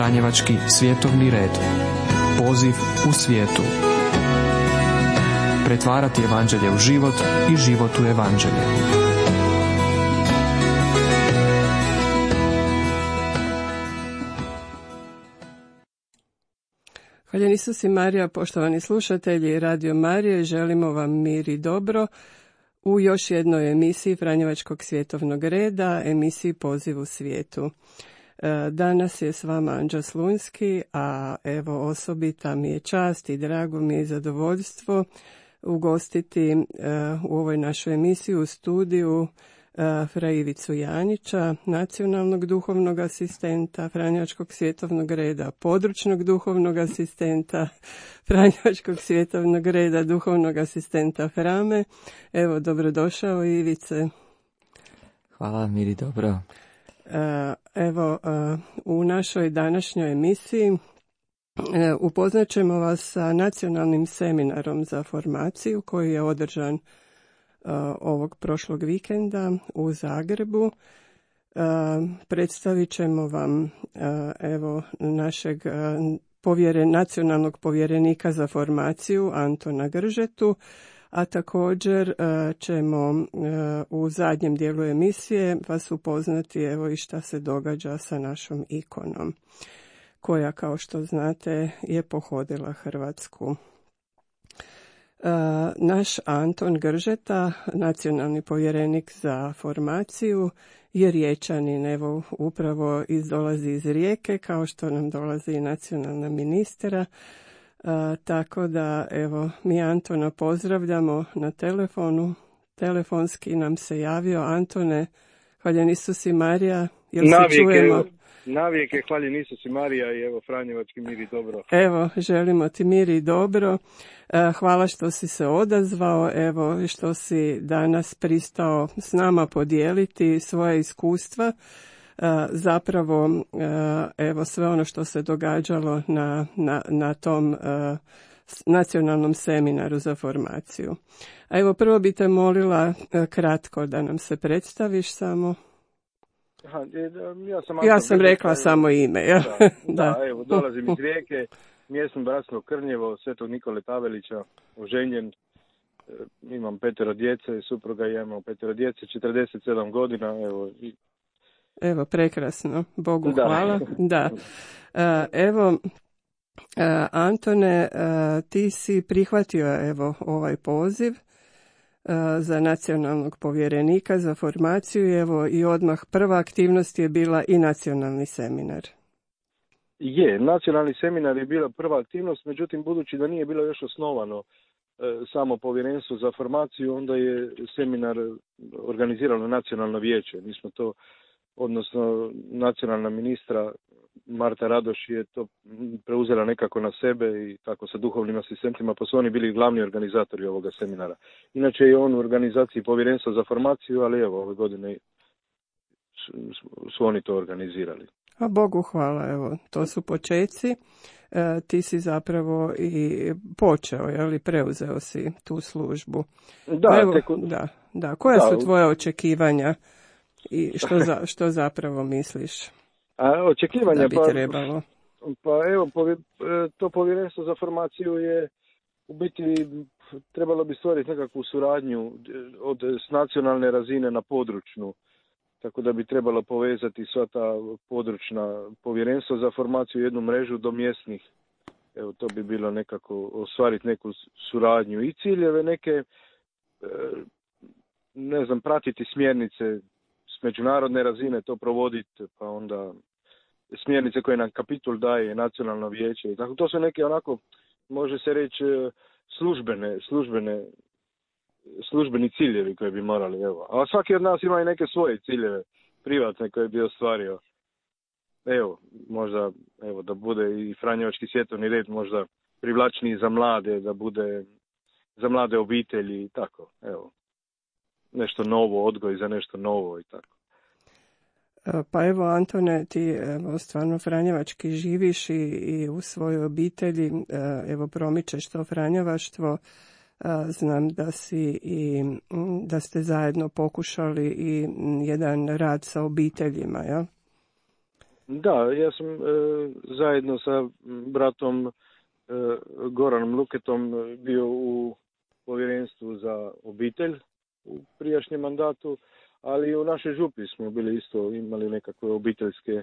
Franjevački svjetovni red. Poziv u svijetu. Pretvarati evanđelje u život i život u evanđelje. Hvala Isus i Marija, poštovani slušatelji Radio Marije, želimo vam mir i dobro u još jednoj emisiji Franjevačkog svjetovnog reda, emisiji Poziv u svijetu. E, danas je s vama Anđa Slunski, a evo osobita mi je čast i drago mi je zadovoljstvo ugostiti e, u ovoj našoj emisiji u studiju e, Fra Ivicu Janića, nacionalnog duhovnog asistenta Franjevačkog svjetovnog reda, područnog duhovnog asistenta Franjevačkog svjetovnog reda, duhovnog asistenta Frame. Evo, dobrodošao Ivice. Hvala, miri dobro. E, evo, e, u našoj današnjoj emisiji e, upoznat ćemo vas sa nacionalnim seminarom za formaciju koji je održan ovog prošlog vikenda u Zagrebu. Predstavit ćemo vam evo našeg nacionalnog povjerenika za formaciju Antona Gržetu, a također e, ćemo e, u zadnjem dijelu emisije vas upoznati evo i šta se događa sa našom ikonom koja kao što znate je pohodila Hrvatsku. E, naš Anton Gržeta, nacionalni povjerenik za formaciju, je riječanin, evo upravo iz, dolazi iz Rijeke, kao što nam dolazi i nacionalna ministra, tako da, evo, mi Antona pozdravljamo na telefonu. Telefonski nam se javio. Antone, hvaljen Isus i Marija, jel se čujemo? Navijek hvaljen Isus i Marija i evo Franjevački mir i dobro. Evo, želimo ti mir i dobro. Hvala što si se odazvao, evo što si danas pristao s nama podijeliti svoje iskustva zapravo e, evo sve ono što se događalo na, na, na tom e, nacionalnom seminaru za formaciju. A evo prvo bi te molila kratko da nam se predstaviš samo. ja sam, ja sam rekla samo ime. Ja. Da, da. da, evo, dolazim iz Rijeke, mjesno bratstvo Krnjevo, Svetog Nikole Pavelića, oženjen, imam petero djece, supruga i ja imam petero djece, 47 godina, evo, Evo, prekrasno. Bogu hvala. Da. E, evo, e, Antone, e, ti si prihvatio evo ovaj poziv za nacionalnog povjerenika za formaciju evo i odmah prva aktivnost je bila i nacionalni seminar. Je, nacionalni seminar je bila prva aktivnost, međutim budući da nije bilo još osnovano samo povjerenstvo za formaciju, onda je seminar organiziralo nacionalno vijeće. Mi smo to odnosno nacionalna ministra Marta Radoš je to preuzela nekako na sebe i tako sa duhovnim asistentima, pa su oni bili glavni organizatori ovoga seminara. Inače je on u organizaciji povjerenstva za formaciju, ali evo ove godine su, oni to organizirali. A Bogu hvala, evo, to su počeci. E, ti si zapravo i počeo, li preuzeo si tu službu. Da, evo, da, da. Koja da, su tvoje očekivanja i što, za, što zapravo misliš? A očekivanja da bi pa, trebalo? Pa evo, e, to povjerenstvo za formaciju je u biti trebalo bi stvoriti nekakvu suradnju e, od s nacionalne razine na područnu. Tako da bi trebalo povezati sva ta područna povjerenstva za formaciju jednu mrežu do mjesnih. Evo, to bi bilo nekako ostvariti neku suradnju i ciljeve neke, e, ne znam, pratiti smjernice međunarodne razine to provoditi, pa onda smjernice koje nam kapitul daje nacionalno vijeće. Dakle, to su neke onako, može se reći, službene, službene, službeni ciljevi koje bi morali, evo. A svaki od nas ima i neke svoje ciljeve, privatne koje bi ostvario. Evo, možda, evo, da bude i Franjevački svjetovni red možda privlačniji za mlade, da bude za mlade obitelji i tako, evo nešto novo, odgoj za nešto novo i tako. E, pa evo Antone, ti evo, stvarno Franjevački živiš i, i u svojoj obitelji e, evo promičeš to Franjevaštvo. E, znam da si i da ste zajedno pokušali i jedan rad sa obiteljima, ja? Da, ja sam zajedno sa bratom Goranom Luketom bio u povjerenstvu za obitelj u prijašnjem mandatu, ali i u našoj župi smo bili isto imali nekakve obiteljske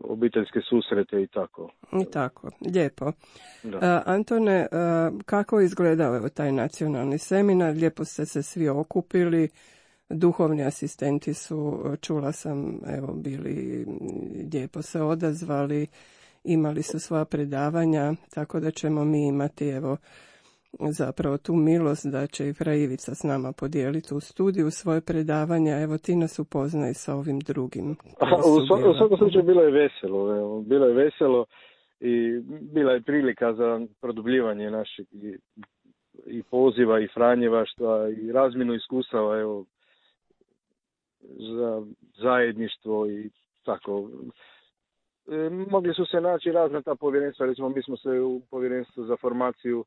obiteljske susrete i tako. I tako, lijepo. Da. Antone, kako je izgledao evo, taj nacionalni seminar? Lijepo ste se svi okupili, duhovni asistenti su, čula sam, evo, bili lijepo se odazvali, imali su sva predavanja, tako da ćemo mi imati, evo, zapravo tu milost da će i Frajivica s nama podijeliti u studiju svoje predavanja. Evo ti nas upoznaj sa ovim drugim. U, svakom slučaju bilo je veselo. Evo. Bilo je veselo i bila je prilika za produbljivanje našeg i, i poziva i Franjevaštva i razminu iskustava evo, za zajedništvo i tako. E, mogli su se naći razna ta povjerenstva, recimo mi smo se u povjerenstvu za formaciju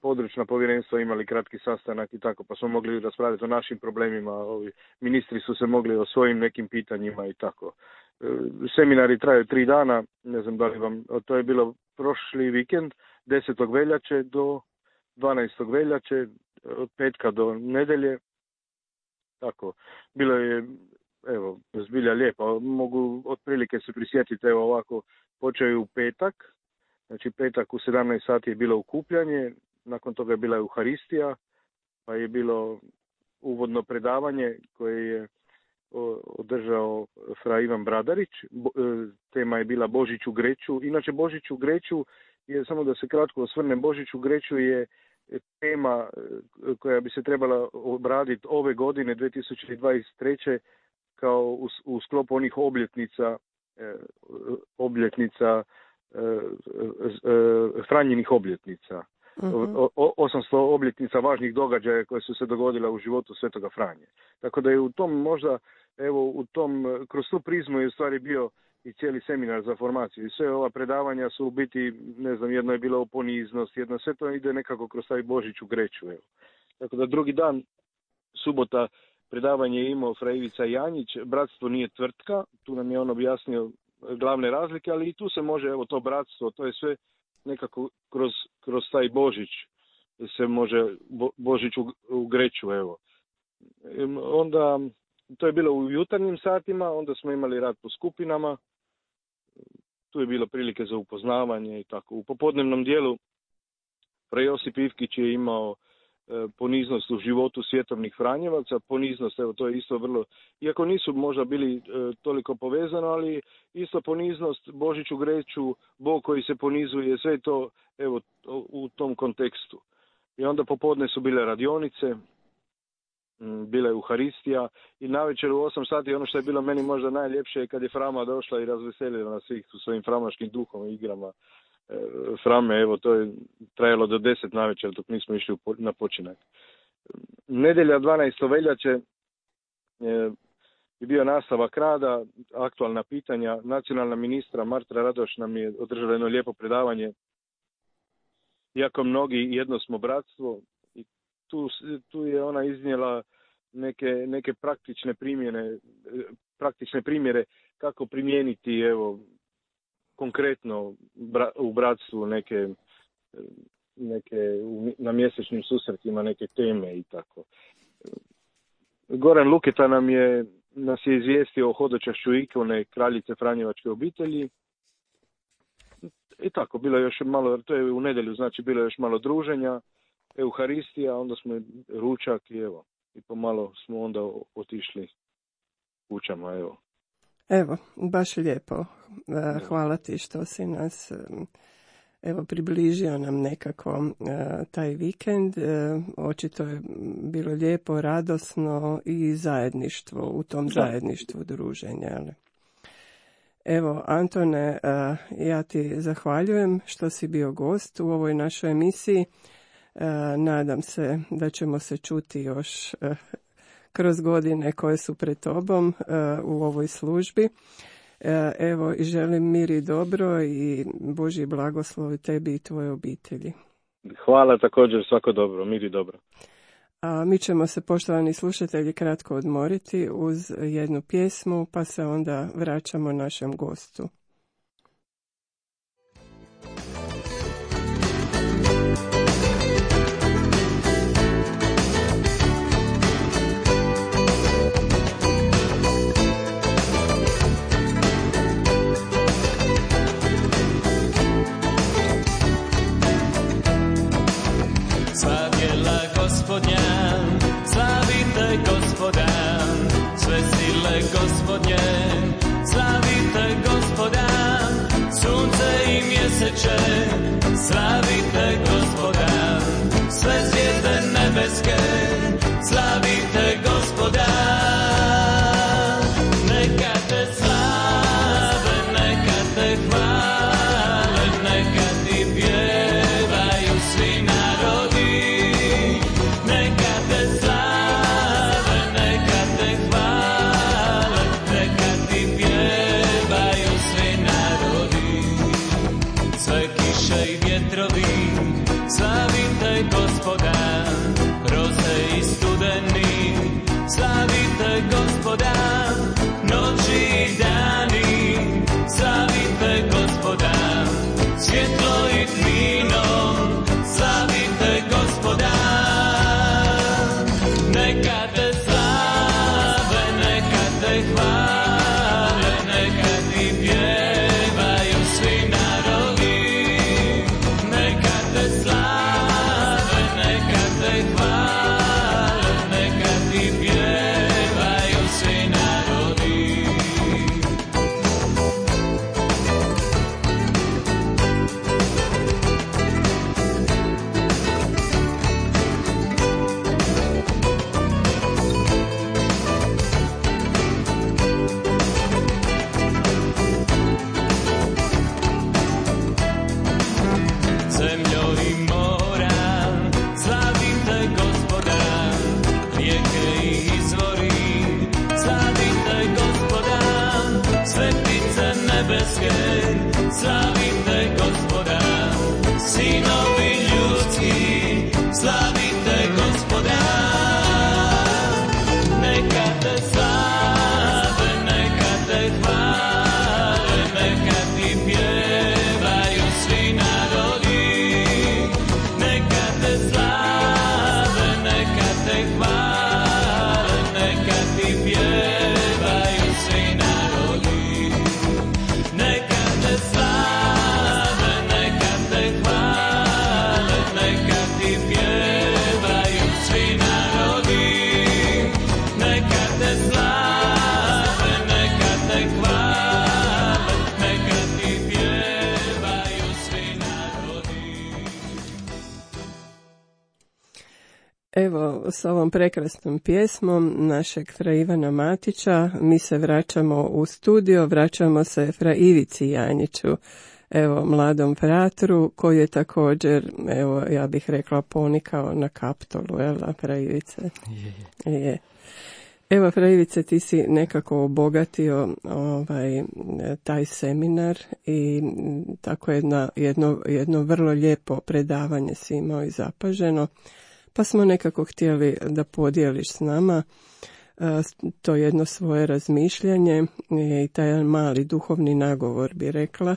područna povjerenstva imali kratki sastanak i tako, pa smo mogli raspraviti o našim problemima, ovi ministri su se mogli o svojim nekim pitanjima i tako. E, seminari traju tri dana, ne znam da li vam, to je bilo prošli vikend, 10. veljače do 12. veljače, od petka do nedelje, tako, bilo je, evo, zbilja lijepo, mogu otprilike se prisjetiti, evo ovako, počeo u petak, Znači petak u 17 sati je bilo ukupljanje, nakon toga je bila Euharistija, pa je bilo uvodno predavanje koje je održao fra Ivan Bradarić. E, tema je bila Božić u Greću. Inače Božić u Greću je, samo da se kratko osvrnem, Božić u Greću je tema e, koja bi se trebala obraditi ove godine 2023. kao u, sklopu onih obljetnica e, obljetnica Franjinih obljetnica. Uh-huh. 800 obljetnica važnih događaja koje su se dogodile u životu Svetoga Franje. Tako da je u tom možda, evo u tom, kroz tu prizmu je u stvari bio i cijeli seminar za formaciju. I sve ova predavanja su u biti, ne znam, jedno je bilo o poniznost, jedno sve to ide nekako kroz taj Božić u Greću. Evo. Tako da drugi dan, subota, predavanje je imao Frajivica Janjić, bratstvo nije tvrtka, tu nam je on objasnio glavne razlike, ali i tu se može, evo to bratstvo, to je sve nekako kroz, kroz taj Božić se može Božić u, u Greću, evo. Onda, to je bilo u jutarnjim satima, onda smo imali rad po skupinama, tu je bilo prilike za upoznavanje i tako. U popodnevnom dijelu Pre Josip Ivkić je imao poniznost u životu svjetovnih Franjevaca, poniznost, evo to je isto vrlo, iako nisu možda bili e, toliko povezano, ali isto poniznost Božiću Greću, Bog koji se ponizuje, sve to evo u tom kontekstu. I onda popodne su bile radionice, bila je Uharistija i navečer u 8 sati ono što je bilo meni možda najljepše je kad je Frama došla i razveselila nas svih su svojim framaškim duhom i igrama E, frame, evo to je trajalo do deset navečer dok nismo išli na počinak. Nedelja 12. veljače e, je bio nastavak rada, aktualna pitanja. Nacionalna ministra Martra Radoš nam je održala jedno lijepo predavanje. Iako mnogi jedno smo bratstvo, i tu, tu je ona iznijela neke, neke praktične primjene, e, praktične primjere kako primijeniti evo konkretno u bratstvu neke, neke na mjesečnim susretima neke teme i tako. Goran Luketa nam je nas je izvijestio o hodočašću ikone kraljice Franjevačke obitelji. I tako, bilo je još malo, to je u nedjelju, znači bilo je još malo druženja, Euharistija, onda smo ručak i evo, i pomalo smo onda otišli kućama, evo. Evo, baš lijepo. E, hvala ti što si nas e, evo približio nam nekako e, taj vikend. Očito je bilo lijepo, radosno i zajedništvo, u tom zajedništvu druženja. Evo, Antone, ja ti zahvaljujem što si bio gost u ovoj našoj emisiji. Nadam se da ćemo se čuti još kroz godine koje su pred tobom e, u ovoj službi. E, evo i želim mir i dobro i Boži blagoslov tebi i tvoje obitelji. Hvala također, svako dobro, mir i dobro. A mi ćemo se, poštovani slušatelji, kratko odmoriti uz jednu pjesmu, pa se onda vraćamo našem gostu. Evo, prekrasnom pjesmom našeg Fra Ivana Matića mi se vraćamo u studio, vraćamo se Fra Ivici Janjiću, evo, mladom fratru, koji je također, evo, ja bih rekla, ponikao na kaptolu, jel, Fra Ivice? Je, je. Evo, Fra Ivice, ti si nekako obogatio ovaj, taj seminar i tako jedno, jedno vrlo lijepo predavanje si imao i zapaženo pa smo nekako htjeli da podijeliš s nama e, to jedno svoje razmišljanje i taj mali duhovni nagovor bi rekla.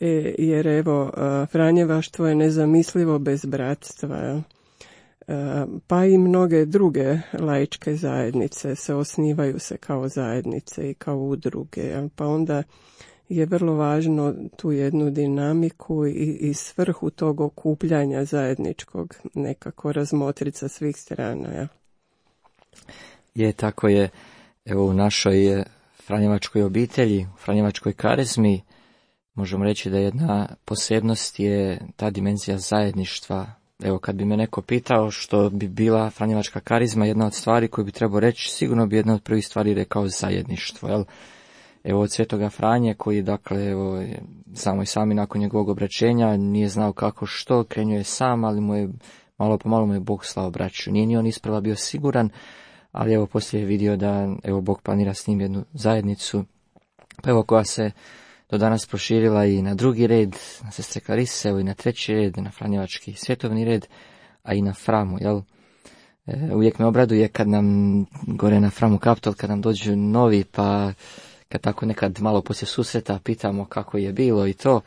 E, jer evo e, Franjevaštvo je nezamislivo bez bratstva pa i mnoge druge laičke zajednice se osnivaju se kao zajednice i kao udruge pa onda je vrlo važno tu jednu dinamiku i, i svrhu tog okupljanja zajedničkog nekako razmotriti sa svih strana. Ja. Je, tako je. Evo u našoj Franjevačkoj obitelji, u Franjevačkoj karizmi, možemo reći da jedna posebnost je ta dimenzija zajedništva. Evo kad bi me neko pitao što bi bila Franjevačka karizma, jedna od stvari koju bi trebao reći, sigurno bi jedna od prvih stvari rekao zajedništvo. Jel? Evo od Svetoga Franje koji dakle evo samo i sami nakon njegovog obraćenja nije znao kako što, krenuo je sam, ali mu je malo po malo mu je Bog slao braću. Nije ni on isprava bio siguran, ali evo poslije je vidio da evo Bog planira s njim jednu zajednicu, pa evo koja se do danas proširila i na drugi red, na sestre Klarise, evo i na treći red, na Franjevački svjetovni red, a i na Framu, jel? E, uvijek me obraduje kad nam gore na Framu Capital, kad nam dođu novi, pa kad tako nekad malo poslije susreta pitamo kako je bilo i to.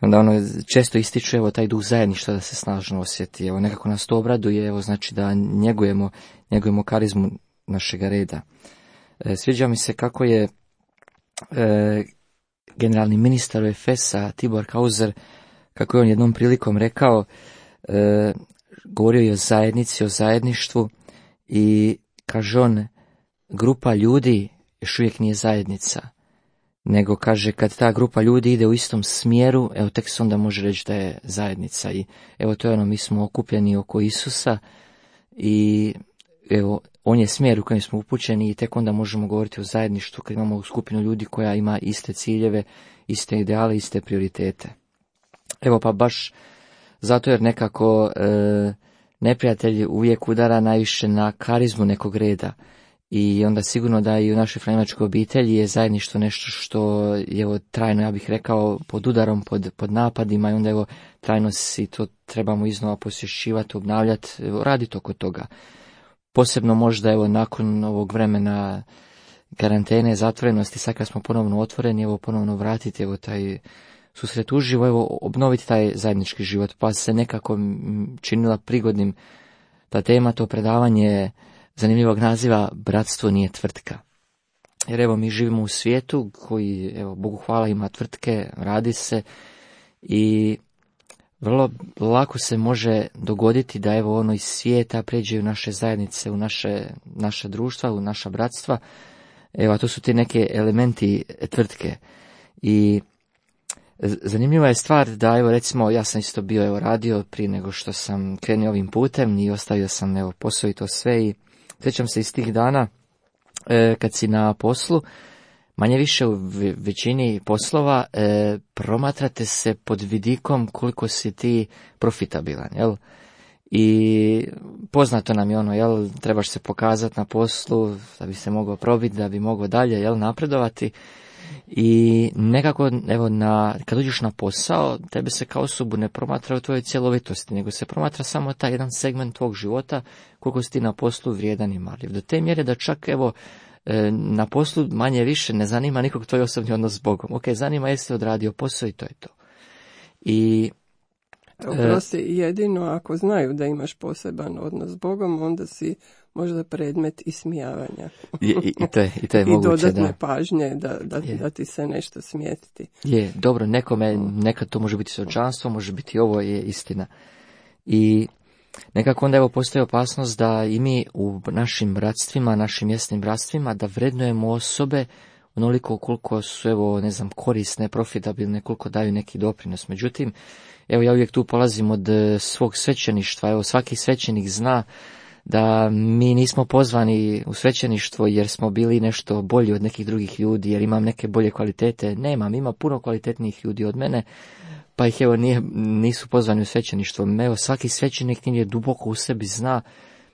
Onda ono često ističu evo taj duh zajedništva da se snažno osjeti. Evo nekako nas to obraduje, evo znači da njegujemo, njegujemo karizmu našega reda. E, sviđa mi se kako je e, generalni ministar Efesa Tibor Kauzer, kako je on jednom prilikom rekao, e, govorio je o zajednici, o zajedništvu i kaže on, grupa ljudi još uvijek nije zajednica, nego kaže kad ta grupa ljudi ide u istom smjeru, evo tek se onda može reći da je zajednica i evo to je ono, mi smo okupljeni oko Isusa i evo, on je smjer u kojem smo upućeni i tek onda možemo govoriti o zajedništvu kad imamo skupinu ljudi koja ima iste ciljeve, iste ideale, iste prioritete. Evo pa baš zato jer nekako e, neprijatelj uvijek udara najviše na karizmu nekog reda i onda sigurno da i u našoj franjevačkoj obitelji je zajedništvo nešto što je evo, trajno, ja bih rekao, pod udarom, pod, pod napadima i onda evo trajno si to trebamo iznova posjećivati, obnavljati, raditi oko toga. Posebno možda evo nakon ovog vremena karantene, zatvorenosti, sad kad smo ponovno otvoreni, evo ponovno vratiti evo taj susret uživo, evo obnoviti taj zajednički život, pa se nekako činila prigodnim ta tema, to predavanje zanimljivog naziva Bratstvo nije tvrtka. Jer evo mi živimo u svijetu koji, evo, Bogu hvala, ima tvrtke, radi se i vrlo lako se može dogoditi da evo ono iz svijeta pređe u naše zajednice, u naše, naše društva, u naša bratstva. Evo, to su ti neke elementi tvrtke. I zanimljiva je stvar da, evo recimo, ja sam isto bio evo radio prije nego što sam krenio ovim putem i ostavio sam evo posao i to sve i sjećam se iz tih dana e, kad si na poslu, manje više u većini poslova e, promatrate se pod vidikom koliko si ti profitabilan, jel? I poznato nam je ono, jel, trebaš se pokazati na poslu da bi se mogao probiti, da bi mogao dalje, jel, napredovati. I nekako, evo, na, kad uđeš na posao, tebe se kao osobu ne promatra u tvojoj cjelovitosti, nego se promatra samo taj jedan segment tvog života, koliko si ti na poslu vrijedan i marljiv. Do te mjere da čak, evo, e, na poslu manje više ne zanima nikog tvoj osobni odnos s Bogom. Ok, zanima jeste odradio posao i to je to. I Oprosti, jedino ako znaju da imaš poseban odnos s Bogom, onda si možda predmet ismijavanja. I, i, i to je, i to je I dodatne pažnje da, da, da, ti se nešto smijeti. Je, dobro, nekome, nekad to može biti sočanstvo, može biti ovo je istina. I nekako onda evo postoji opasnost da i mi u našim bratstvima, našim mjesnim bratstvima, da vrednujemo osobe onoliko koliko su, evo, ne znam, korisne, profitabilne, koliko daju neki doprinos. Međutim, evo ja uvijek tu polazim od e, svog svećeništva, evo svaki svećenik zna da mi nismo pozvani u svećeništvo jer smo bili nešto bolji od nekih drugih ljudi, jer imam neke bolje kvalitete. Nemam, ima puno kvalitetnijih ljudi od mene, pa ih evo nije, nisu pozvani u svećeništvo. Evo svaki svećenik nije duboko u sebi zna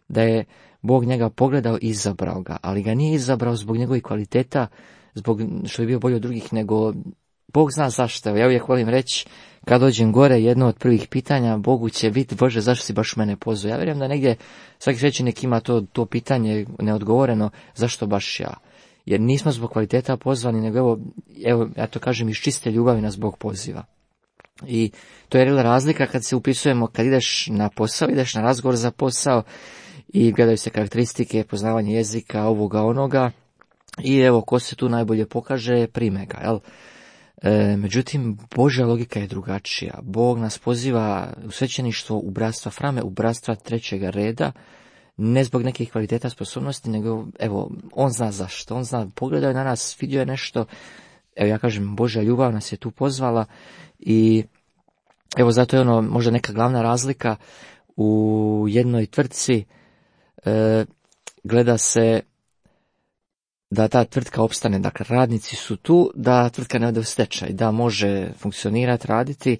da je Bog njega pogledao i izabrao ga, ali ga nije izabrao zbog njegovih kvaliteta, zbog što je bio bolji od drugih, nego Bog zna zašto. Ja uvijek volim reći, kad dođem gore, jedno od prvih pitanja Bogu će biti, Bože, zašto si baš mene pozvao? Ja vjerujem da negdje svaki svećenik ima to, to pitanje neodgovoreno, zašto baš ja? Jer nismo zbog kvaliteta pozvani, nego evo, evo, ja to kažem, iz čiste ljubavi nas Bog poziva. I to je razlika kad se upisujemo, kad ideš na posao, ideš na razgovor za posao i gledaju se karakteristike, poznavanje jezika, ovoga, onoga, i evo, ko se tu najbolje pokaže, prime ga, jel? E, međutim, Božja logika je drugačija. Bog nas poziva u svećeništvo u bratstva frame, u bratstva trećega reda, ne zbog nekih kvaliteta sposobnosti, nego evo, on zna zašto, on zna, pogledao je na nas, vidio je nešto, evo ja kažem, Božja ljubav nas je tu pozvala i evo zato je ono možda neka glavna razlika u jednoj tvrtci, e, gleda se da ta tvrtka opstane, dakle radnici su tu, da tvrtka ne ode u stečaj, da može funkcionirati, raditi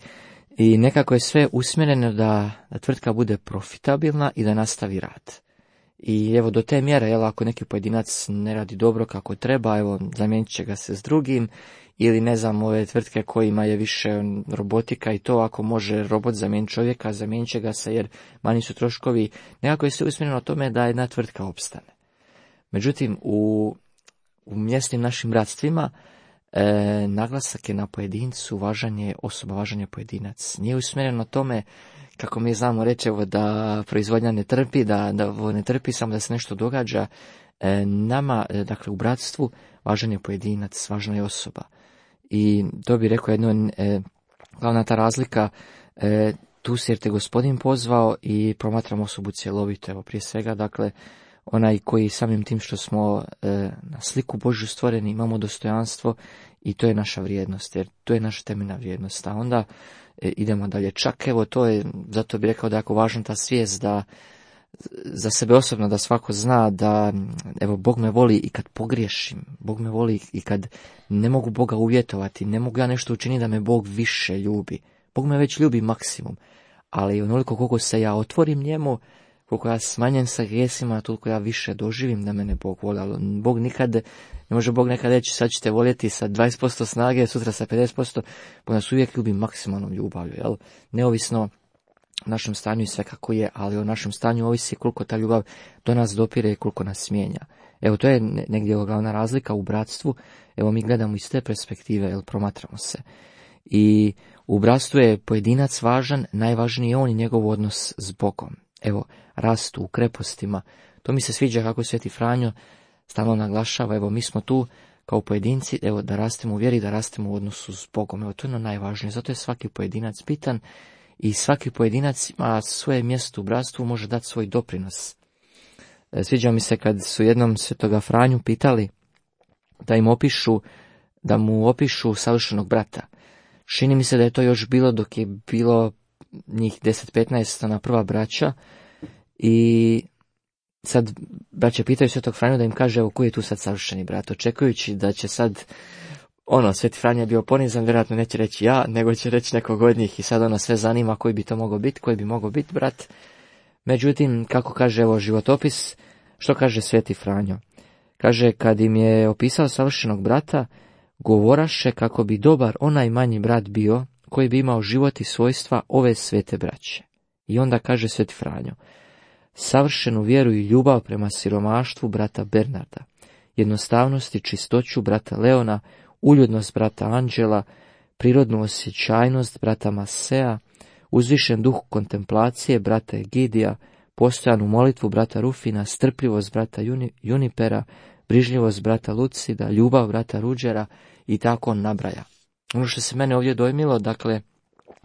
i nekako je sve usmjereno da, tvrtka bude profitabilna i da nastavi rad. I evo do te mjere, jel, ako neki pojedinac ne radi dobro kako treba, evo zamijenit će ga se s drugim ili ne znam ove tvrtke kojima je više robotika i to ako može robot zamijeniti čovjeka, zamijenit će ga se jer manji su troškovi, nekako je sve usmjereno tome da jedna tvrtka opstane. Međutim, u, u mjesnim našim bratstvima e, naglasak je na pojedincu, važan je osoba, važan je pojedinac. Nije usmjereno tome kako mi znamo reći evo, da proizvodnja ne trpi, da, da ne trpi samo da se nešto događa. E, nama, e, dakle u bratstvu, važan je pojedinac, važna je osoba. I to bi rekao jedno, e, glavna ta razlika, e, tu se jer te gospodin pozvao i promatram osobu cjelovito. Evo, prije svega, dakle, onaj koji samim tim što smo e, na sliku Božju stvoreni imamo dostojanstvo i to je naša vrijednost, jer to je naša temeljna vrijednost. A onda e, idemo dalje. Čak evo to je, zato bih rekao da je jako važna ta svijest da za sebe osobno da svako zna da evo Bog me voli i kad pogriješim, Bog me voli i kad ne mogu Boga uvjetovati, ne mogu ja nešto učiniti da me Bog više ljubi. Bog me već ljubi maksimum, ali onoliko koliko se ja otvorim njemu, koliko ja smanjem sa grijesima, toliko ja više doživim da mene Bog voli. Ali Bog nikad, ne može Bog nekad reći sad ćete voljeti sa 20% snage, sutra sa 50%, Bog nas uvijek ljubi maksimalnom ljubavlju, jel? Neovisno o našem stanju i sve kako je, ali o našem stanju ovisi koliko ta ljubav do nas dopire i koliko nas mijenja. Evo, to je negdje glavna razlika u bratstvu. Evo, mi gledamo iz te perspektive, jel promatramo se. I u bratstvu je pojedinac važan, najvažniji je on i njegov odnos s Bogom. Evo, rastu u krepostima. To mi se sviđa kako Sveti Franjo stalno naglašava, evo, mi smo tu kao pojedinci, evo, da rastemo u vjeri, da rastemo u odnosu s Bogom. Evo, to je ono najvažnije, zato je svaki pojedinac bitan i svaki pojedinac ima svoje mjesto u bratstvu, može dati svoj doprinos. E, sviđa mi se kad su jednom svetoga Franju pitali da im opišu, da mu opišu savršenog brata. Čini mi se da je to još bilo dok je bilo njih 10-15 na prva braća i sad braće pitaju svetog Franju da im kaže evo koji je tu sad savršeni brat, očekujući da će sad ono, Sveti Franja bio ponizan, vjerojatno neće reći ja, nego će reći nekog od njih i sad ono sve zanima koji bi to mogao biti, koji bi mogao biti brat. Međutim, kako kaže evo životopis, što kaže Sveti Franjo? Kaže, kad im je opisao savršenog brata, govoraše kako bi dobar onaj manji brat bio, koji bi imao život i svojstva ove svete braće. I onda kaže Sveti Franjo, savršenu vjeru i ljubav prema siromaštvu brata Bernarda, jednostavnost i čistoću brata Leona, uljudnost brata Anđela, prirodnu osjećajnost brata Masea, uzvišen duh kontemplacije brata Egidija, postojanu molitvu brata Rufina, strpljivost brata Junipera, brižljivost brata Lucida, ljubav brata Ruđera i tako on nabraja. Ono što se mene ovdje dojmilo, dakle,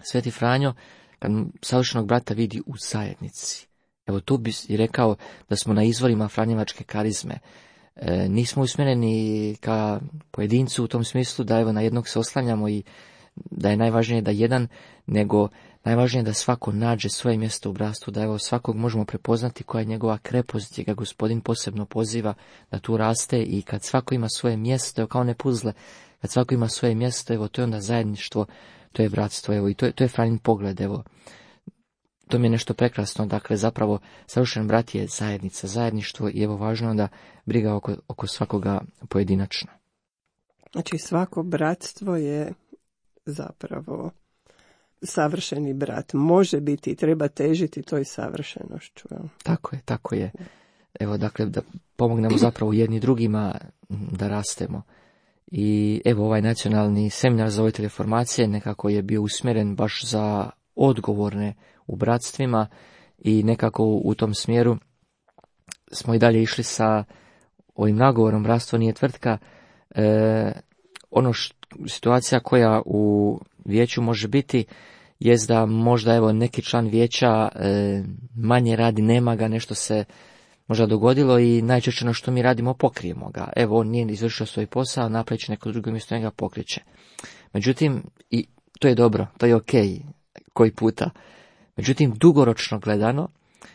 Sveti Franjo, kad savršenog brata vidi u zajednici. Evo tu bi i rekao da smo na izvorima Franjevačke karizme. E, nismo usmjereni ka pojedincu u tom smislu da evo na jednog se oslanjamo i da je najvažnije da jedan, nego najvažnije da svako nađe svoje mjesto u bratstvu, da evo svakog možemo prepoznati koja je njegova krepost, gdje ga gospodin posebno poziva da tu raste i kad svako ima svoje mjesto, evo kao ne puzle, kad svako ima svoje mjesto, evo to je onda zajedništvo, to je bratstvo, evo i to je, to je Franjin pogled, evo to mi je nešto prekrasno, dakle zapravo savršen brat je zajednica, zajedništvo i evo važno da briga oko, oko svakoga pojedinačno. Znači svako bratstvo je zapravo savršeni brat. Može biti i treba težiti toj savršenošću. Tako je, tako je. Evo dakle da pomognemo zapravo jedni drugima da rastemo. I evo ovaj nacionalni seminar za voditelje formacije nekako je bio usmjeren baš za odgovorne u bratstvima i nekako u tom smjeru smo i dalje išli sa ovim nagovorom bratstvo nije tvrtka. E, ono š, situacija koja u vijeću može biti je da možda evo neki član vijeća e, manje radi, nema ga, nešto se možda dogodilo i najčešće ono što mi radimo pokrijemo ga. Evo on nije izvršio svoj posao, napravit neko drugo mjesto njega pokriće. Međutim, i to je dobro, to je ok, koji puta. Međutim, dugoročno gledano,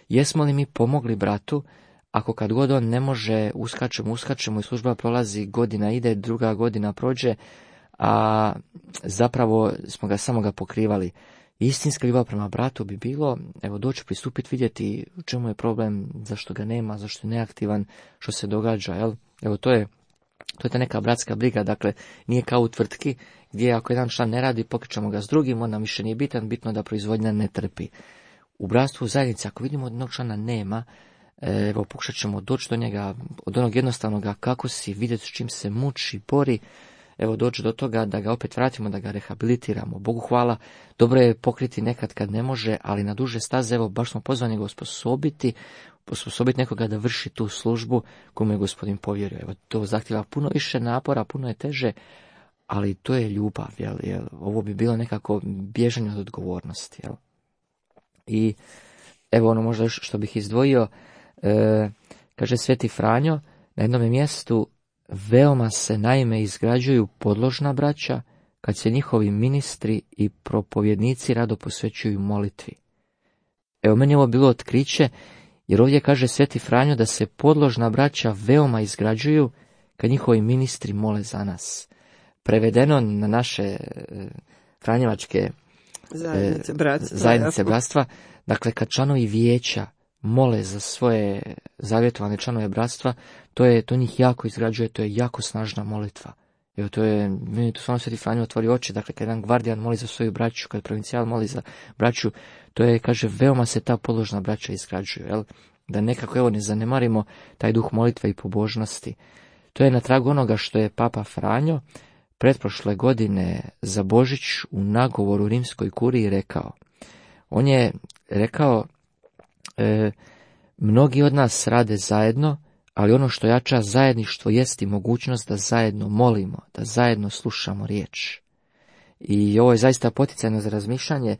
jesmo li mi pomogli bratu, ako kad god on ne može, uskačemo, uskačemo i služba prolazi, godina ide, druga godina prođe, a zapravo smo ga samo ga pokrivali. Istinska ljubav prema bratu bi bilo, evo doći pristupiti vidjeti u čemu je problem, zašto ga nema, zašto je neaktivan, što se događa, jel? Evo to je To je ta neka bratska briga, dakle, nije kao u tvrtki, gdje ako jedan član ne radi, pokričamo ga s drugim, on nam više nije bitan, bitno da proizvodnja ne trpi. U bratstvu zajednice, ako vidimo jednog člana nema, evo, pokušat ćemo doći do njega, od onog jednostavnog kako si, vidjeti s čim se muči, bori, evo doći do toga da ga opet vratimo, da ga rehabilitiramo. Bogu hvala, dobro je pokriti nekad kad ne može, ali na duže staze, evo baš smo pozvani ga osposobiti, osposobiti nekoga da vrši tu službu koju je gospodin povjerio. Evo to zahtjeva puno više napora, puno je teže, ali to je ljubav, jel, jel, ovo bi bilo nekako bježanje od odgovornosti, jel. I evo ono možda što bih izdvojio, e, kaže Sveti Franjo, na jednom mjestu Veoma se naime izgrađuju podložna braća, kad se njihovi ministri i propovjednici rado posvećuju molitvi. Evo meni ovo bilo otkriće, jer ovdje kaže Sveti Franjo da se podložna braća veoma izgrađuju kad njihovi ministri mole za nas. Prevedeno na naše e, franjevačke zajednice, bratstva, zajednice bratstva, dakle kad članovi vijeća mole za svoje zavjetovane članove bratstva, to je, to njih jako izgrađuje, to je jako snažna molitva. Evo to je, meni to stvarno Sveti Franjo otvori oči, dakle kad jedan gvardijan moli za svoju braću, kad provincijal moli za braću, to je, kaže, veoma se ta položna braća izgrađuju, jel? Da nekako, evo, ne zanemarimo taj duh molitve i pobožnosti. To je na tragu onoga što je Papa Franjo pretprošle godine za Božić u nagovoru rimskoj kuriji rekao. On je rekao e, mnogi od nas rade zajedno, ali ono što jača zajedništvo jest i mogućnost da zajedno molimo, da zajedno slušamo riječ. I ovo je zaista poticajno za razmišljanje,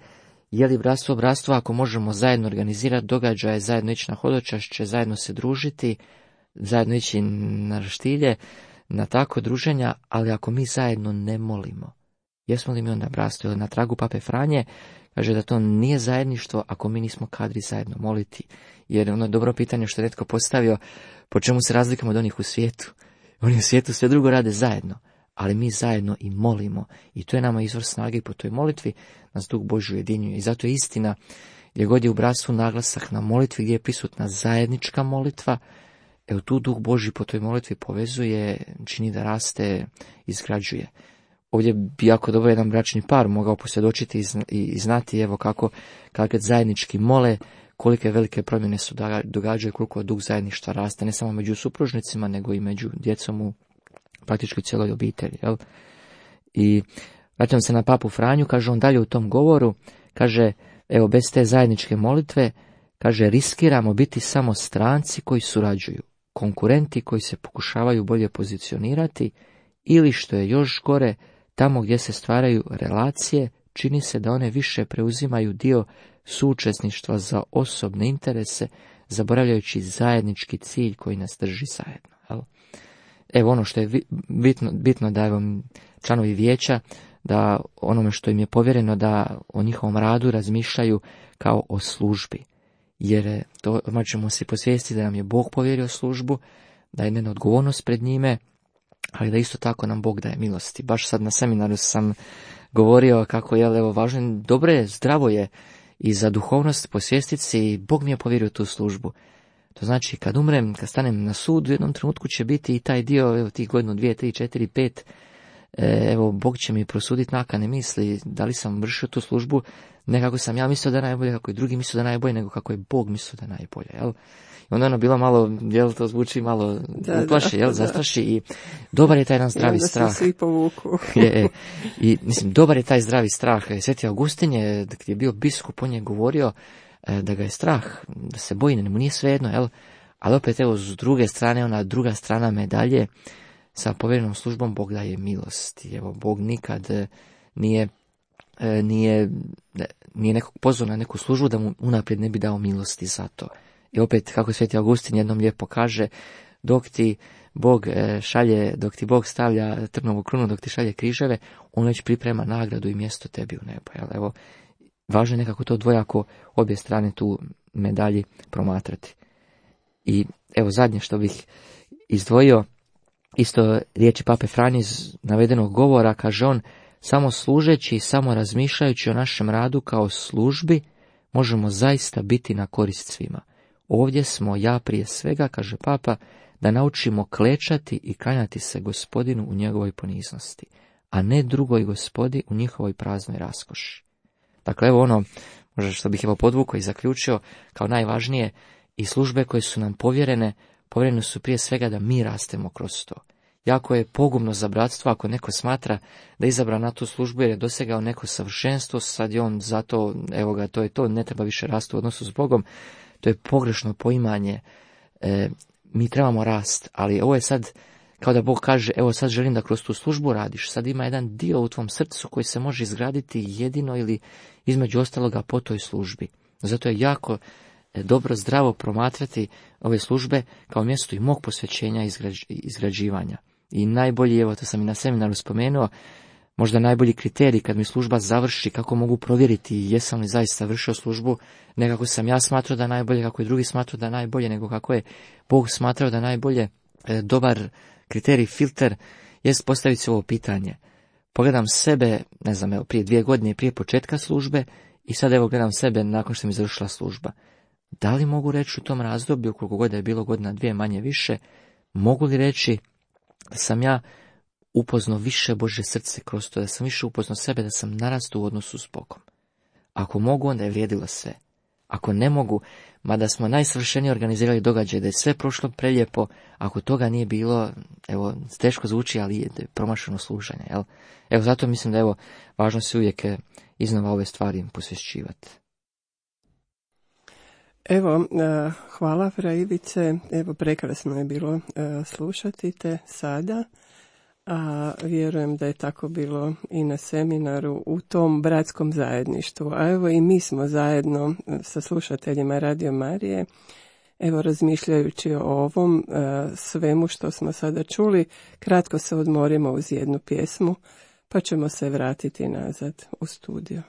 je li bratstvo bratstvo ako možemo zajedno organizirati događaje, zajedno ići na hodočašće, zajedno se družiti, zajedno ići na štilje, na tako druženja, ali ako mi zajedno ne molimo, jesmo li mi onda bratstvo ili na tragu pape Franje, Kaže da to nije zajedništvo ako mi nismo kadri zajedno moliti. Jer ono dobro pitanje što je netko postavio, po čemu se razlikamo od onih u svijetu. Oni u svijetu sve drugo rade zajedno, ali mi zajedno i molimo. I to je nama izvor snage po toj molitvi nas Duh Božju jedinjuje. I zato je istina, gdje god je u bratstvu naglasak na molitvi, gdje je prisutna zajednička molitva, evo tu Duh Božji po toj molitvi povezuje, čini da raste, izgrađuje ovdje bi jako dobro jedan bračni par mogao posvjedočiti i znati evo kako kad zajednički mole kolike velike promjene su događaju koliko duh zajedništva raste ne samo među supružnicima nego i među djecom u praktički cijeloj obitelji jel? i vraćam se na papu Franju kaže on dalje u tom govoru kaže evo bez te zajedničke molitve kaže riskiramo biti samo stranci koji surađuju konkurenti koji se pokušavaju bolje pozicionirati ili što je još gore Tamo gdje se stvaraju relacije, čini se da one više preuzimaju dio sučesništva za osobne interese, zaboravljajući zajednički cilj koji nas drži zajedno. Evo ono što je bitno, bitno da evo, članovi vijeća, da onome što im je povjereno da o njihovom radu razmišljaju kao o službi. Jer to ćemo se posvijesti da nam je Bog povjerio službu, da je jedna odgovornost pred njime, ali da isto tako nam Bog daje milosti. Baš sad na seminaru sam govorio kako je, evo, važno, dobro je, zdravo je i za duhovnost posvjestiti se i Bog mi je povjerio tu službu. To znači, kad umrem, kad stanem na sud, u jednom trenutku će biti i taj dio, evo, tih godinu, dvije, tri, četiri, pet, e, evo, Bog će mi prosuditi nakane misli, da li sam vršio tu službu, ne kako sam ja mislio da je najbolje, kako i drugi mislio da je najbolje, nego kako je Bog mislio da je najbolje, jel? onda ono bilo malo, jel to zvuči malo da, uplaši, jel, zastraši i dobar je taj jedan zdravi I strah. svi povuku. je, I mislim, dobar je taj zdravi strah. Sveti Augustin je, dok je bio biskup, on je govorio e, da ga je strah, da se boji, ne mu nije svejedno, jel, ali opet evo s druge strane, ona druga strana medalje, sa povjerenom službom Bog daje milost. Evo, Bog nikad e, nije e, nije, nije nekog pozvao na neku službu da mu unaprijed ne bi dao milosti za to. I opet, kako Sveti Augustin jednom lijepo kaže, dok ti Bog e, šalje, dok ti Bog stavlja trnovu krunu, dok ti šalje križeve, on već priprema nagradu i mjesto tebi u nebo. Jel? Evo, važno je nekako to dvojako obje strane tu medalji promatrati. I evo zadnje što bih izdvojio, isto riječi Pape Franje iz navedenog govora, kaže on, samo služeći i samo razmišljajući o našem radu kao službi, možemo zaista biti na korist svima. Ovdje smo ja prije svega, kaže papa, da naučimo klečati i klanjati se gospodinu u njegovoj poniznosti, a ne drugoj gospodi u njihovoj praznoj raskoši. Dakle, evo ono, možda što bih evo podvukao i zaključio, kao najvažnije, i službe koje su nam povjerene, povjerene su prije svega da mi rastemo kroz to. Jako je pogubno za bratstvo ako neko smatra da je izabran na tu službu jer je dosegao neko savršenstvo, sad je on zato, evo ga, to je to, ne treba više rasti u odnosu s Bogom. To je pogrešno poimanje. E, mi trebamo rast, ali ovo je sad kao da Bog kaže, evo sad želim da kroz tu službu radiš. Sad ima jedan dio u tvom srcu koji se može izgraditi jedino ili između ostaloga po toj službi. Zato je jako dobro zdravo promatrati ove službe kao mjesto i mog posvećenja i izgrađivanja. I najbolji, evo to sam i na seminaru spomenuo, možda najbolji kriterij kad mi služba završi, kako mogu provjeriti jesam li zaista vršio službu, ne kako sam ja smatrao da najbolje, kako je drugi smatrao da najbolje, nego kako je Bog smatrao da najbolje, e, dobar kriterij, filter, jest postaviti se ovo pitanje. Pogledam sebe, ne znam, evo, prije dvije godine, prije početka službe i sad evo gledam sebe nakon što mi završila služba. Da li mogu reći u tom razdoblju, koliko god je bilo godina dvije manje više, mogu li reći da sam ja upoznao više Bože srce kroz to, da sam više upoznao sebe, da sam narastao u odnosu s Bogom. Ako mogu, onda je vrijedilo sve. Ako ne mogu, mada smo najsavršenije organizirali događaj, da je sve prošlo preljepo, ako toga nije bilo, evo, teško zvuči, ali je promašeno slušanje, jel? Evo, zato mislim da evo, važno se uvijek eh, iznova ove stvari posvješćivati. Evo, eh, hvala Fraivice, evo prekrasno je bilo eh, slušati te sada a vjerujem da je tako bilo i na seminaru u tom bratskom zajedništvu. A evo i mi smo zajedno sa slušateljima Radio Marije, evo razmišljajući o ovom e, svemu što smo sada čuli, kratko se odmorimo uz jednu pjesmu, pa ćemo se vratiti nazad u studio.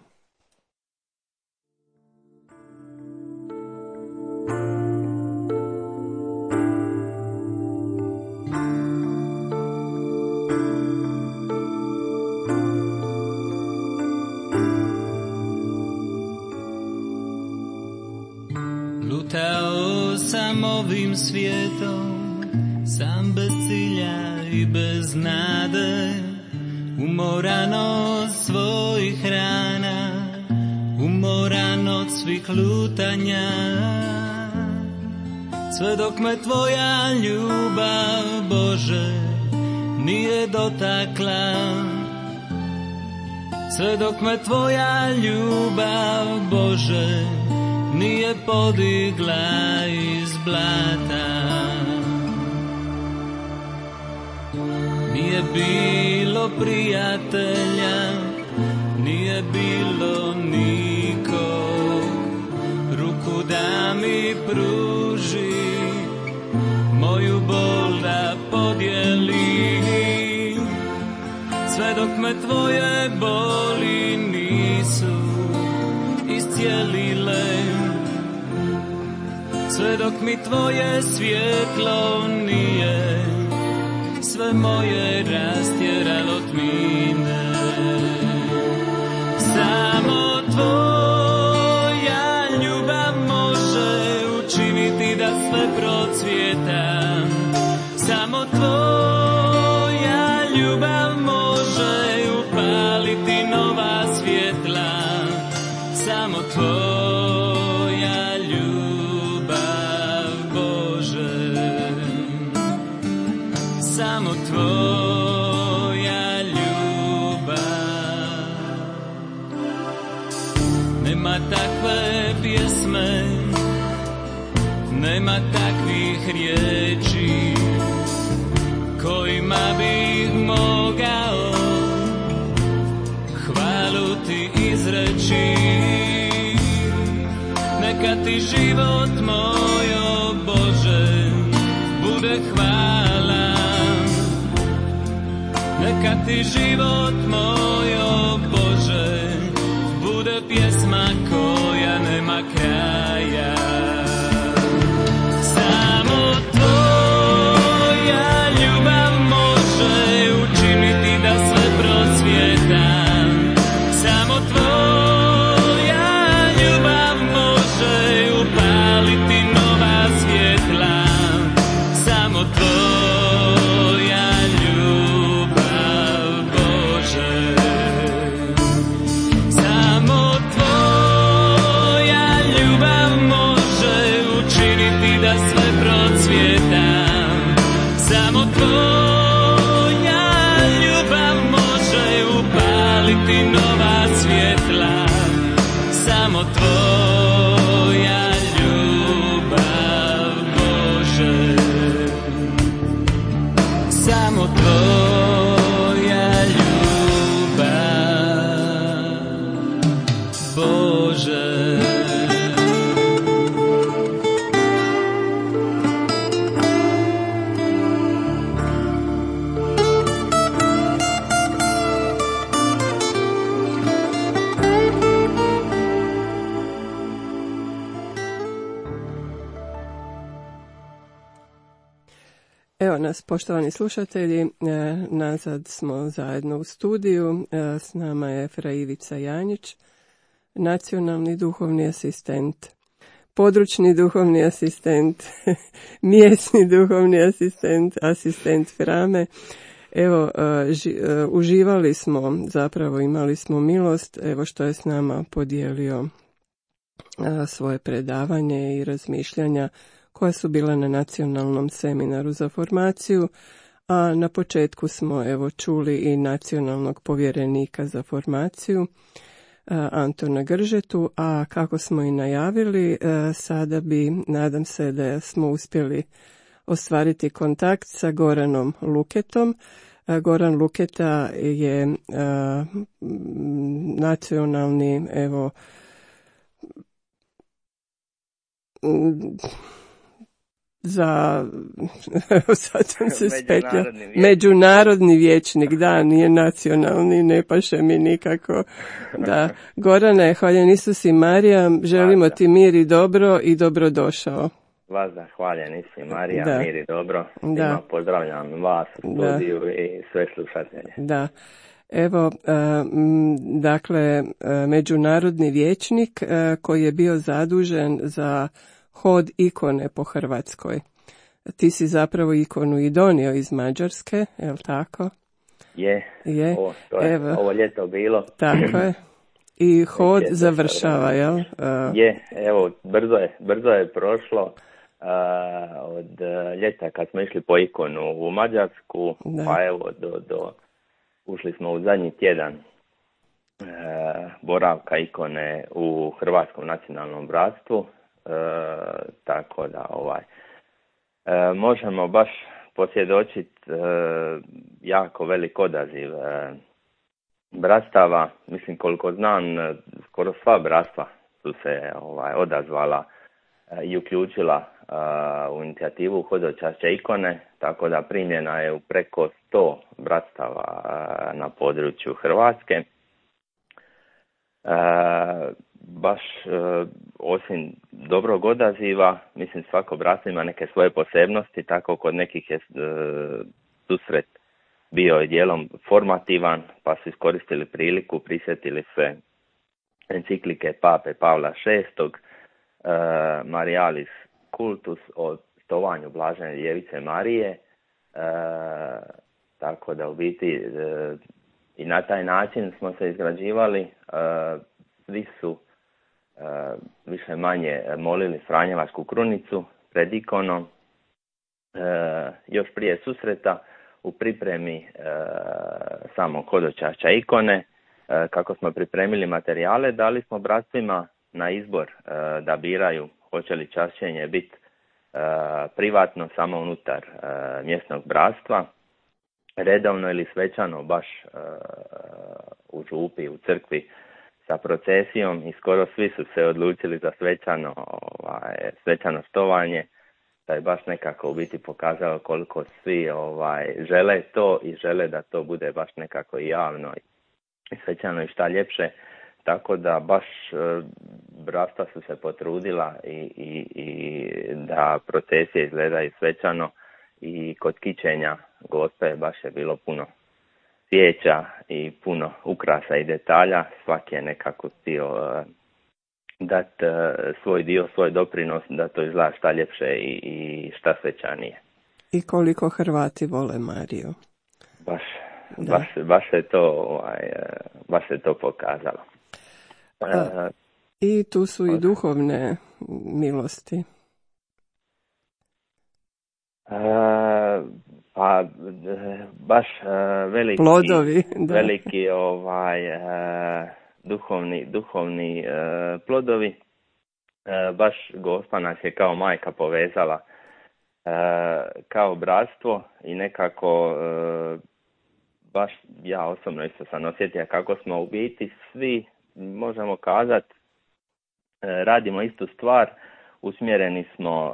Ovim svijetom, sam bez cilja i bez nade, umoran od svojih rana, umoran od svih lutanja. Sve dok me tvoja ljubav, Bože, nije dotakla, sve dok me tvoja ljubav, Bože, nije podigla iz blata. Nije bilo prijatelja, nije bilo niko, ruku da mi pruži, moju bol da podijeli. Sve dok me tvoje boli nisu iscijelile sve dok mi tvoje svjetlo nije sve moje rastjeralo tmine život moj, o Bože, bude hvala. Neka ti život moj, Evo nas, poštovani slušatelji, e, nazad smo zajedno u studiju. E, s nama je Fra Ivica Janjić, nacionalni duhovni asistent, područni duhovni asistent, mjesni duhovni asistent, asistent Frame. Evo, e, uživali smo, zapravo imali smo milost, evo što je s nama podijelio svoje predavanje i razmišljanja koja su bila na nacionalnom seminaru za formaciju, a na početku smo evo čuli i nacionalnog povjerenika za formaciju Antona Gržetu, a kako smo i najavili, sada bi, nadam se da smo uspjeli ostvariti kontakt sa Goranom Luketom. Goran Luketa je nacionalni, evo, za sad sam se spetlja međunarodni vječnik da nije nacionalni ne paše mi nikako da Gorane hvaljen Isus i Marija želimo ti mir i dobro i dobrodošao Vazda, hvaljen Isus i Marija, da. mir i dobro. Da. pozdravljam vas u studiju i sve slušatelje. Da. Evo, e, dakle, e, međunarodni vječnik e, koji je bio zadužen za hod ikone po Hrvatskoj. Ti si zapravo ikonu i donio iz Mađarske, je li tako? Je, je. Ovo, to je Evo, ovo ljeto bilo. Tako je. I hod završava, jel? Uh, je, evo, brzo je, brzo je prošlo. Uh, od uh, ljeta kad smo išli po ikonu u Mađarsku, da. pa evo do, do, ušli smo u zadnji tjedan uh, boravka ikone u Hrvatskom nacionalnom bratstvu E, tako da ovaj e, možemo baš posvjedočiti e, jako velik odaziv brastava. Mislim koliko znam, skoro sva bratstva su se ovaj odazvala i uključila u inicijativu hodočašća ikone, tako da primjena je u preko 100 bratstava na području Hrvatske baš e, osim dobrog odaziva, mislim svako bratstvo ima neke svoje posebnosti, tako kod nekih je e, susret bio je dijelom formativan, pa su iskoristili priliku, prisjetili se enciklike Pape Pavla VI, e, Marialis Cultus o stovanju Blažene Djevice Marije, e, tako da u biti e, i na taj način smo se izgrađivali, e, svi su E, više manje molili Franjevačku krunicu pred ikonom. E, još prije susreta u pripremi samog hodočašća ikone, kako smo pripremili materijale, dali smo bratstvima na izbor da biraju hoće li čašćenje biti privatno samo unutar mjesnog bratstva, redovno ili svećano baš u župi, u crkvi sa procesijom i skoro svi su se odlučili za svečano, ovaj, svečano stovanje, da je baš nekako u biti pokazao koliko svi ovaj, žele to i žele da to bude baš nekako javno i svečano i šta ljepše. Tako da baš e, bratstva su se potrudila i, i, i da procesije izgledaju svečano i kod kićenja gospe baš je bilo puno svijeća i puno ukrasa i detalja, svaki je nekako htio uh, dat uh, svoj dio, svoj doprinos da to izgleda šta ljepše i, i šta svećanije. I koliko Hrvati vole Mariju. Baš, baš, baš se to, ovaj, uh, baš se to pokazalo. A, I tu su i duhovne milosti. Pa baš e, veliki, plodovi, veliki ovaj e, duhovni, duhovni e, plodovi. Baš gospa nas je kao majka povezala kao bratstvo i nekako baš ja osobno isto sam osjetio kako smo u biti svi, možemo kazati, radimo istu stvar, usmjereni smo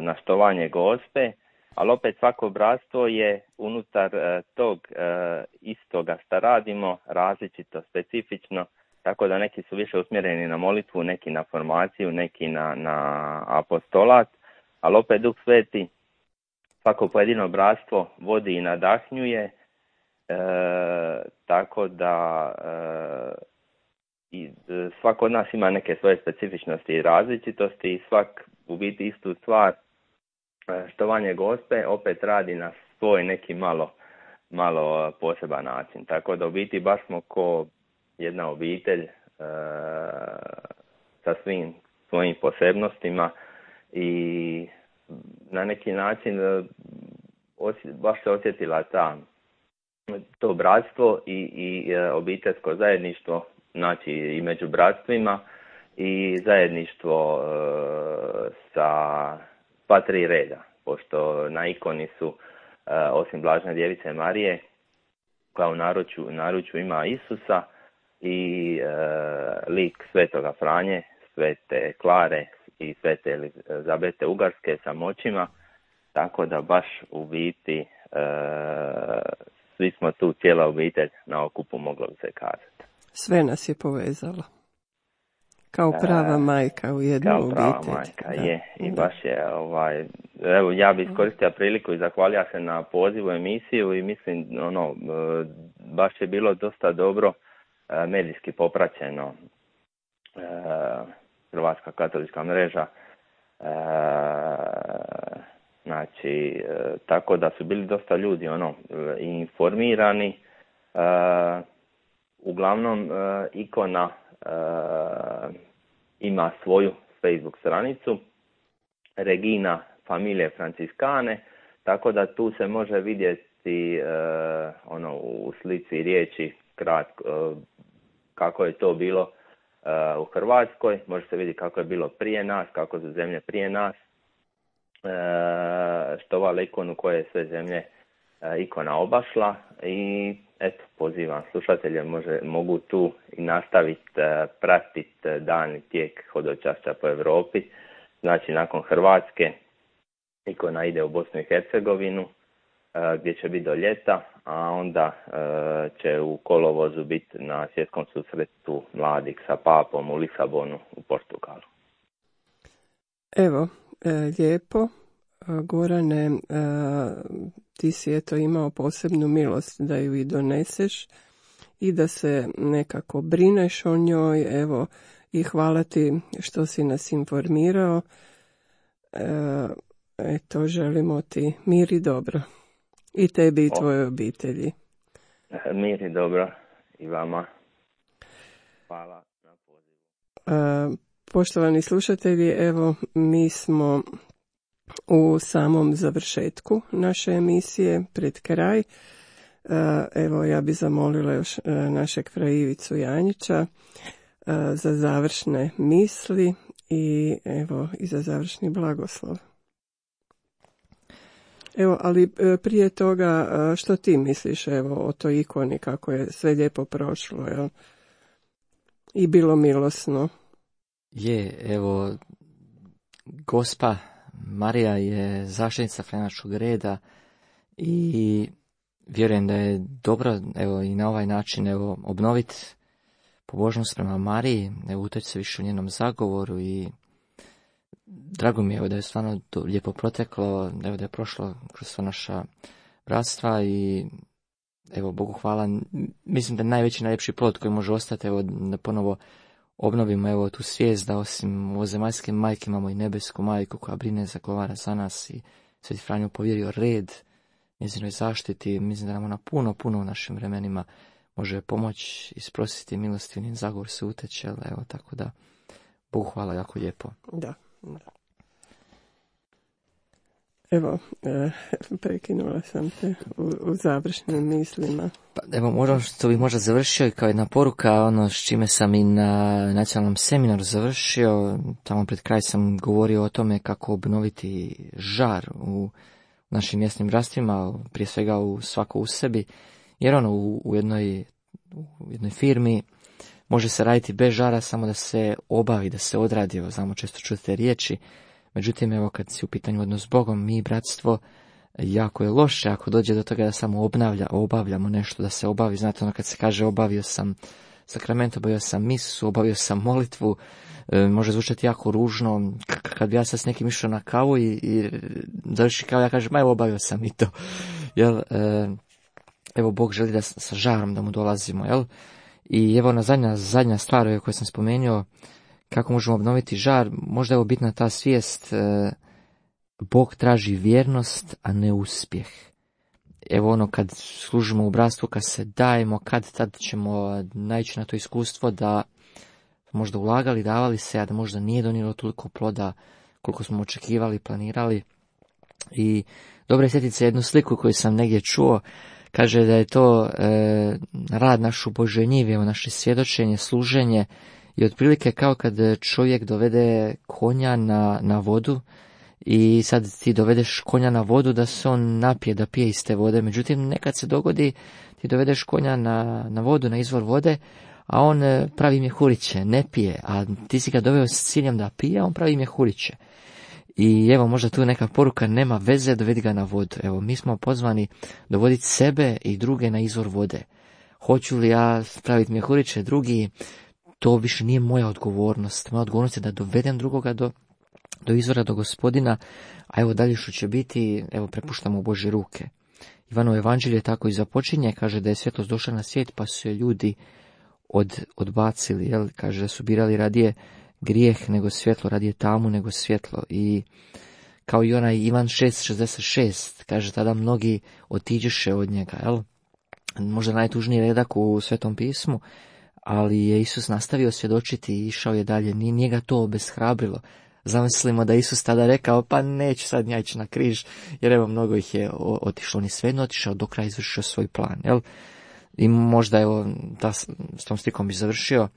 na štovanje gospe, ali opet svako bratstvo je unutar e, tog e, istoga što radimo različito, specifično, tako da neki su više usmjereni na molitvu, neki na formaciju, neki na, na apostolat, ali opet Duh Sveti svako pojedino bratstvo vodi i nadahnjuje, e, tako da i svako od nas ima neke svoje specifičnosti i različitosti i svak u biti istu stvar E, štovanje gospe opet radi na svoj neki malo, malo e, poseban način. Tako da u biti baš smo ko jedna obitelj e, sa svim svojim posebnostima i na neki način e, baš se osjetila ta to bratstvo i, i obiteljsko zajedništvo, znači i među bratstvima i zajedništvo sa pa tri reda, pošto na ikoni su uh, osim Blažne djevice Marije, koja u naručju, naručju ima Isusa i uh, lik Svetoga Franje, Svete Klare i Svete Elizabete Ugarske sa moćima, tako da baš u biti uh, svi smo tu cijela obitelj na okupu moglo bi se kazati. Sve nas je povezalo. Kao prava majka u jednu Kao prava majka, je. I baš je, ovaj, evo, ja bih iskoristio priliku i zahvalio se na pozivu emisiju i mislim, ono, e, baš je bilo dosta dobro e, medijski popraćeno e, Hrvatska katolička mreža. Znači, tako da su bili dosta ljudi, ono, informirani. Uglavnom, ikona uh, ima svoju Facebook stranicu Regina familije Franciskane, tako da tu se može vidjeti uh, ono u slici riječi kratko kako je to bilo u Hrvatskoj, može se vidjeti kako je bilo prije nas, kako su zemlje prije nas, štovala ikonu koje je sve zemlje ikona obašla i eto, pozivam slušatelje, može, mogu tu i nastaviti e, pratiti e, dani tijek hodočašća po Europi. Znači, nakon Hrvatske, ikona ide u Bosnu i Hercegovinu, e, gdje će biti do ljeta, a onda će u kolovozu biti na svjetskom susretu mladih sa papom u Lisabonu u Portugalu. Evo, lijepo. Gorane, ti si eto imao posebnu milost da ju i doneseš i da se nekako brineš o njoj, evo i hvala ti što si nas informirao. E, eto, želimo ti mir i dobro. I tebi i tvojoj obitelji. Mir i dobro i vama. Hvala na pozivu. Poštovani slušatelji, evo mi smo u samom završetku naše emisije pred kraj. E, evo ja bi zamolila još e, našeg Frajivicu Janjića e, za završne misli i evo i za završni blagoslov. Evo, ali prije toga što ti misliš evo o toj ikoni kako je sve lijepo prošlo, jel? I bilo milosno. Je, evo, gospa Marija je zaštitnica Franjačkog reda i vjerujem da je dobro evo, i na ovaj način evo, obnoviti pobožnost prema Mariji, evo, uteći se više u njenom zagovoru i drago mi je da je stvarno lijepo proteklo, evo, da je prošlo kroz sva naša bratstva i evo, Bogu hvala, mislim da je najveći, najljepši plod koji može ostati, evo, da ponovo obnovimo evo tu svijest da osim ovozemaljske majke imamo i nebesku majku koja brine zagovara za nas i Sveti Franjo povjerio red njezinoj zaštiti. Mislim da nam ona puno, puno u našim vremenima može pomoći isprositi milostivnim zagovor se uteče, evo tako da Bogu hvala jako lijepo. Da, da. Evo, e, prekinula sam te u, u završnim mislima. Pa, evo, možda što bi možda završio i kao jedna poruka, ono s čime sam i na nacionalnom seminaru završio, tamo pred kraj sam govorio o tome kako obnoviti žar u našim mjesnim brstvima, prije svega u svako u sebi, jer ono u, u jednoj, u jednoj firmi može se raditi bez žara samo da se obavi, da se odradi, znamo često čuti riječi, Međutim, evo kad si u pitanju odnos s Bogom, mi bratstvo jako je loše ako dođe do toga da samo obnavlja, obavljamo nešto da se obavi. Znate, ono kad se kaže obavio sam sakrament, obavio sam misu, obavio sam molitvu, e, može zvučati jako ružno. Kad bi ja sad s nekim išao na kavu i, i završi kavu, ja kažem, evo obavio sam i to. Jel, e, evo Bog želi da sa žarom da mu dolazimo, jel? I evo na zadnja, zadnja stvar koju sam spomenuo, kako možemo obnoviti žar, možda je bitna ta svijest, e, Bog traži vjernost, a ne uspjeh. Evo ono kad služimo u bratstvu, kad se dajemo, kad tad ćemo naići na to iskustvo da možda ulagali, davali se, a da možda nije donijelo toliko ploda koliko smo očekivali, planirali. I dobro je sjetiti se jednu sliku koju sam negdje čuo, kaže da je to e, rad našu Bože evo naše svjedočenje, služenje, i otprilike kao kad čovjek dovede konja na, na vodu i sad ti dovedeš konja na vodu da se on napije, da pije iz te vode. Međutim, nekad se dogodi ti dovedeš konja na, na vodu, na izvor vode, a on e, pravi mjehuriće, ne pije, a ti si ga doveo s ciljem da pije, on pravi mjehuriće. I evo, možda tu neka poruka, nema veze, dovedi ga na vodu. Evo, mi smo pozvani dovoditi sebe i druge na izvor vode. Hoću li ja praviti mjehuriće, drugi to više nije moja odgovornost. Moja odgovornost je da dovedem drugoga do, do izvora, do gospodina, a evo dalje što će biti, evo prepuštamo u Bože ruke. Ivano evanđelje tako i započinje, kaže da je svjetlost došla na svijet, pa su je ljudi od, odbacili, jel? kaže da su birali radije grijeh nego svjetlo, radije tamu nego svjetlo. I kao i onaj Ivan 6.66, kaže tada mnogi otiđeše od njega, jel? Možda najtužniji redak u Svetom pismu, ali je Isus nastavio svjedočiti i išao je dalje, nije, nije ga to obeshrabrilo. Zamislimo da Isus tada rekao, pa neću sad ja ići na križ, jer evo mnogo ih je otišlo, on je svejedno otišao, do kraja izvršio svoj plan, jel? I možda evo, da, s tom stikom bi završio,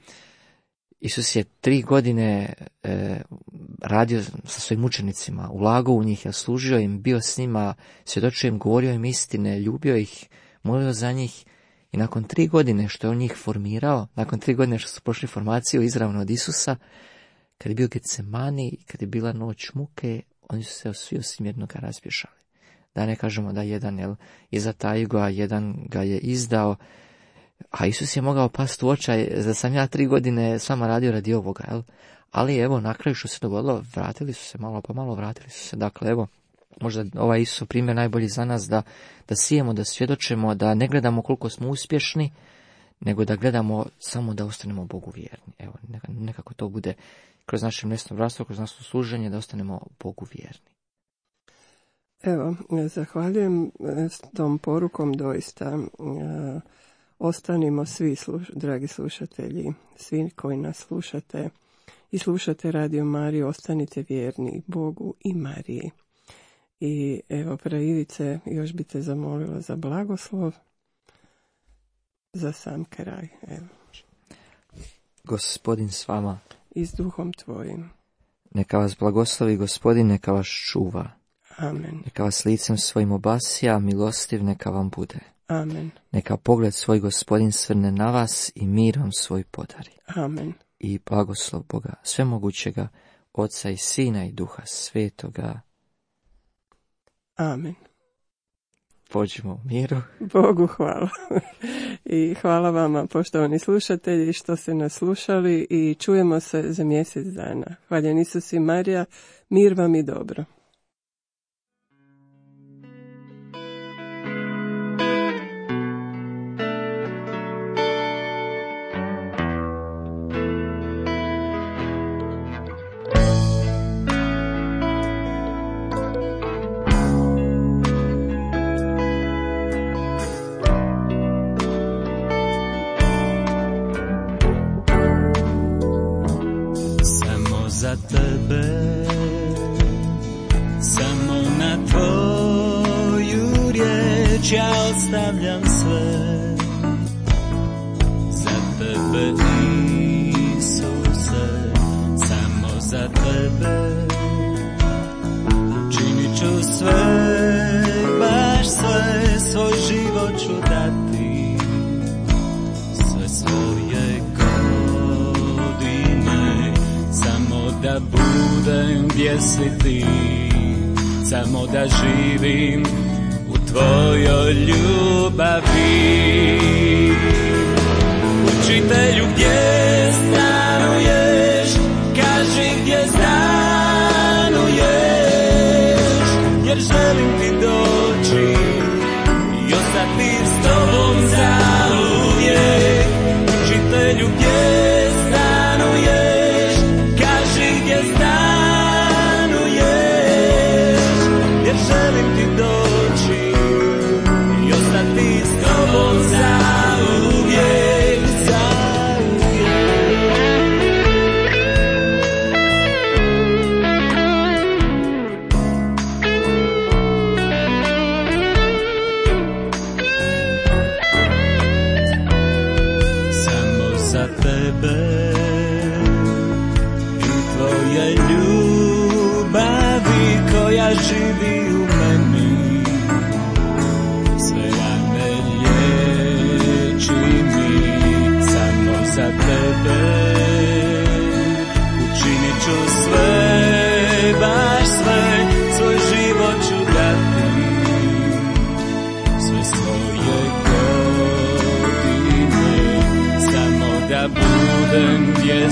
Isus je tri godine e, radio sa svojim učenicima, ulagao u njih, služio im, bio s njima, svjedočio im, govorio im istine, ljubio ih, molio za njih i nakon tri godine što je on njih formirao, nakon tri godine što su prošli formaciju izravno od Isusa, kad je bio Getsemani kad je bila noć muke, oni su se svi osim jednoga razbješali. Da ne kažemo da jedan jel, iza tajgo, a jedan ga je izdao, a Isus je mogao past u očaj da sam ja tri godine s vama radio radi ovoga, jel? Ali evo, na kraju što se dogodilo, vratili su se malo pa malo, vratili su se. Dakle, evo, možda ovaj Isus primjer najbolji za nas da, da sijemo, da svjedočemo, da ne gledamo koliko smo uspješni, nego da gledamo samo da ostanemo Bogu vjerni. Evo, nekako to bude kroz naše mjesto bratstvo, kroz naše služenje, da ostanemo Bogu vjerni. Evo, zahvaljujem s tom porukom doista. E, ostanimo svi, dragi slušatelji, svi koji nas slušate i slušate Radio Mariju, ostanite vjerni Bogu i Mariji. I evo, Praivice, još bi te zamolila za blagoslov za sam kraj. Evo. Gospodin s vama. I s duhom tvojim. Neka vas blagoslovi gospodin, neka vas čuva. Amen. Neka vas licem svojim obasija, milostiv neka vam bude. Amen. Neka pogled svoj gospodin svrne na vas i mirom svoj podari. Amen. I blagoslov Boga, svemogućega, Oca i Sina i Duha Svetoga. Amen. Pođimo u miru. Bogu hvala. I hvala vama, poštovani slušatelji, što ste nas slušali i čujemo se za mjesec dana. Hvala Isus i Marija, mir vam i dobro. Ostavljam sve Za tebe Isuse Samo za tebe. Činit ću sve Baš sve Svoj život ću dati. Sve svoje godine Samo da budem gdje si ti. Samo da živim tvojoj ljubavi. Učitelju gdje stanuješ? Kaži gdje stanuješ. Jer želim ti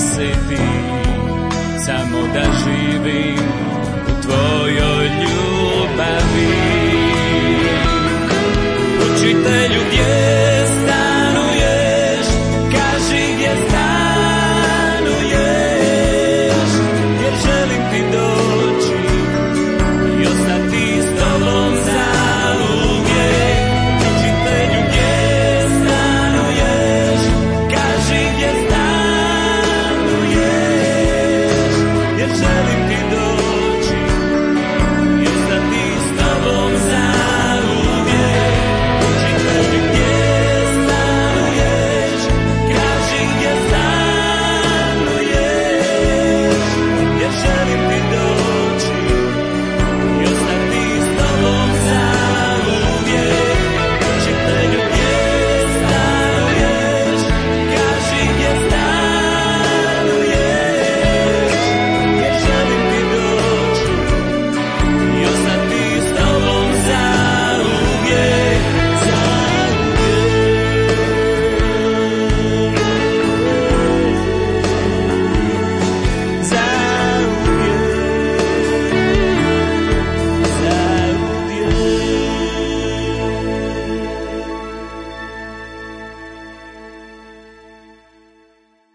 da budem gdje si ti samo da živim